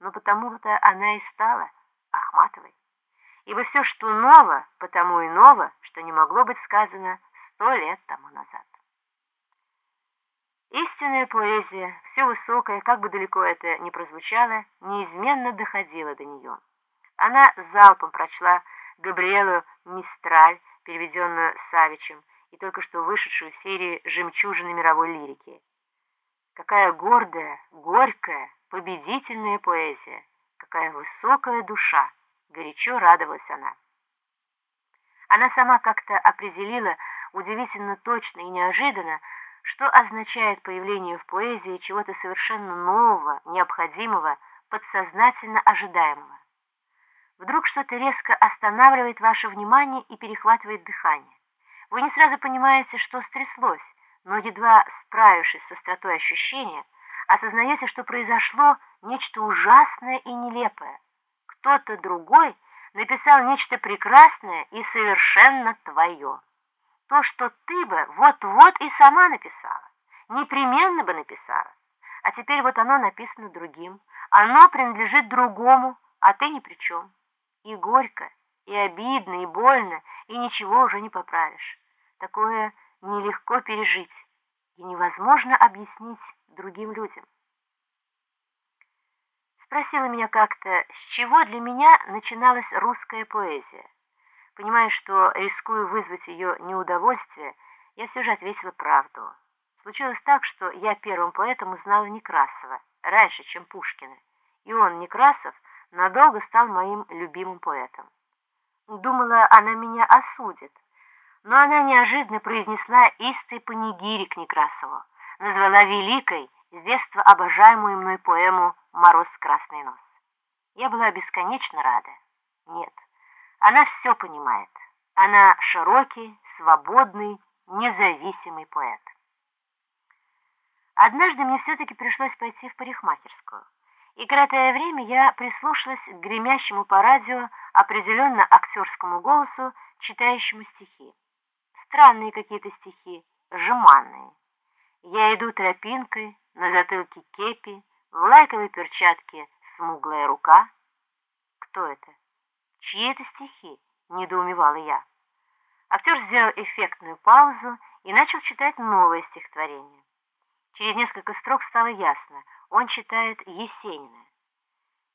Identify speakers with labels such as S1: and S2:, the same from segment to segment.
S1: но потому-то она и стала Ахматовой. Ибо все, что ново, потому и ново, что не могло быть сказано сто лет тому назад. Истинная поэзия, все высокое, как бы далеко это ни прозвучало, неизменно доходила до нее. Она залпом прочла Габриэлу Мистраль, переведенную Савичем, и только что вышедшую серию «Жемчужины мировой лирики». Какая гордая, горькая, победительная поэзия, какая высокая душа, горячо радовалась она. Она сама как-то определила удивительно точно и неожиданно, что означает появление в поэзии чего-то совершенно нового, необходимого, подсознательно ожидаемого. Вдруг что-то резко останавливает ваше внимание и перехватывает дыхание. Вы не сразу понимаете, что стряслось, но едва справившись с остротой ощущения, осознаете, что произошло нечто ужасное и нелепое. Кто-то другой написал нечто прекрасное и совершенно твое. То, что ты бы вот-вот и сама написала, непременно бы написала. А теперь вот оно написано другим, оно принадлежит другому, а ты ни при чем. И горько, и обидно, и больно, и ничего уже не поправишь. Такое нелегко пережить и невозможно объяснить другим людям. Спросила меня как-то, с чего для меня начиналась русская поэзия. Понимая, что рискую вызвать ее неудовольствие, я все же ответила правду. Случилось так, что я первым поэтом узнала Некрасова, раньше, чем Пушкина, и он, Некрасов, надолго стал моим любимым поэтом. Думала, она меня осудит, но она неожиданно произнесла истый панигирик Некрасову, назвала великой, с детства обожаемую мной поэму «Мороз красный нос». Я была бесконечно рада. Нет, она все понимает. Она широкий, свободный, независимый поэт. Однажды мне все-таки пришлось пойти в парикмахерскую. И кратое время я прислушалась к гремящему по радио определенно актерскому голосу, читающему стихи. Странные какие-то стихи, жеманные. Я иду тропинкой, на затылке кепи, в лайковой перчатке смуглая рука. Кто это? Чьи это стихи? Недоумевала я. Актер сделал эффектную паузу и начал читать новое стихотворение. Через несколько строк стало ясно, он читает Есенина.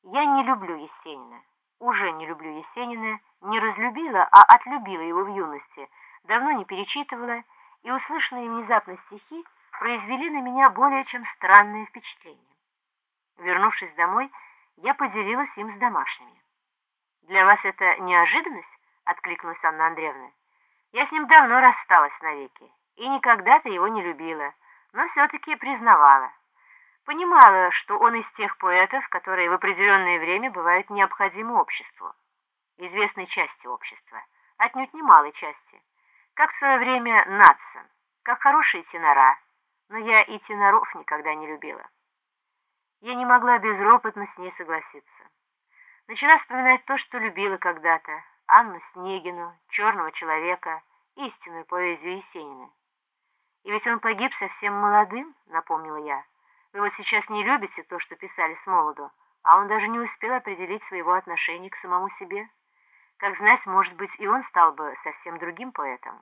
S1: Я не люблю Есенина, уже не люблю Есенина, не разлюбила, а отлюбила его в юности, давно не перечитывала, и услышанные внезапно стихи произвели на меня более чем странное впечатление. Вернувшись домой, я поделилась им с домашними. «Для вас это неожиданность?» — откликнулась Анна Андреевна. «Я с ним давно рассталась навеки и никогда-то его не любила, но все-таки признавала. Понимала, что он из тех поэтов, которые в определенное время бывают необходимы обществу, известной части общества, отнюдь не малой части, как в свое время Натсон, как хорошие тенора, но я и теноров никогда не любила. Я не могла безропотно с ней согласиться. Начала вспоминать то, что любила когда-то, Анну Снегину, «Черного человека», истинную поэзию Есенина. И ведь он погиб совсем молодым, напомнила я. Вы вот сейчас не любите то, что писали с молоду, а он даже не успел определить своего отношения к самому себе. Как знать, может быть, и он стал бы совсем другим поэтом.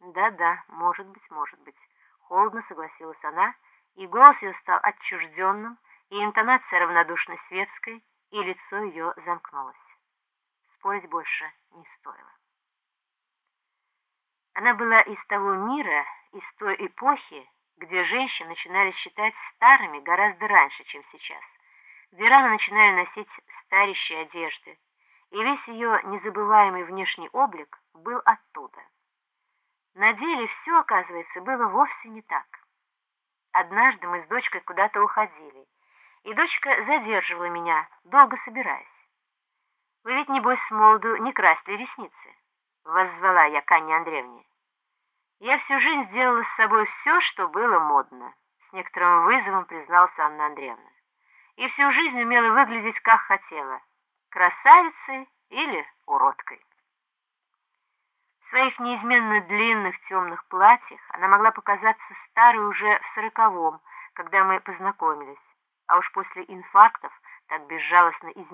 S1: Да-да, может быть, может быть. Холодно согласилась она, и голос ее стал отчужденным, и интонация равнодушно светской, и лицо ее замкнулось. Спорить больше не стоило. Она была из того мира, из той эпохи, где женщин начинали считать старыми гораздо раньше, чем сейчас, где рано начинали носить старящие одежды, и весь ее незабываемый внешний облик был оттуда. На деле все, оказывается, было вовсе не так. Однажды мы с дочкой куда-то уходили, и дочка задерживала меня, долго собираясь. «Вы ведь, небось, с молоду не красили ресницы?» — воззвала я к Анне Андреевне. «Я всю жизнь сделала с собой все, что было модно», — с некоторым вызовом признался Анна Андреевна. «И всю жизнь умела выглядеть, как хотела, красавицей или уродкой» своих неизменно длинных темных платьях она могла показаться старой уже в сороковом, когда мы познакомились, а уж после инфарктов так безжалостно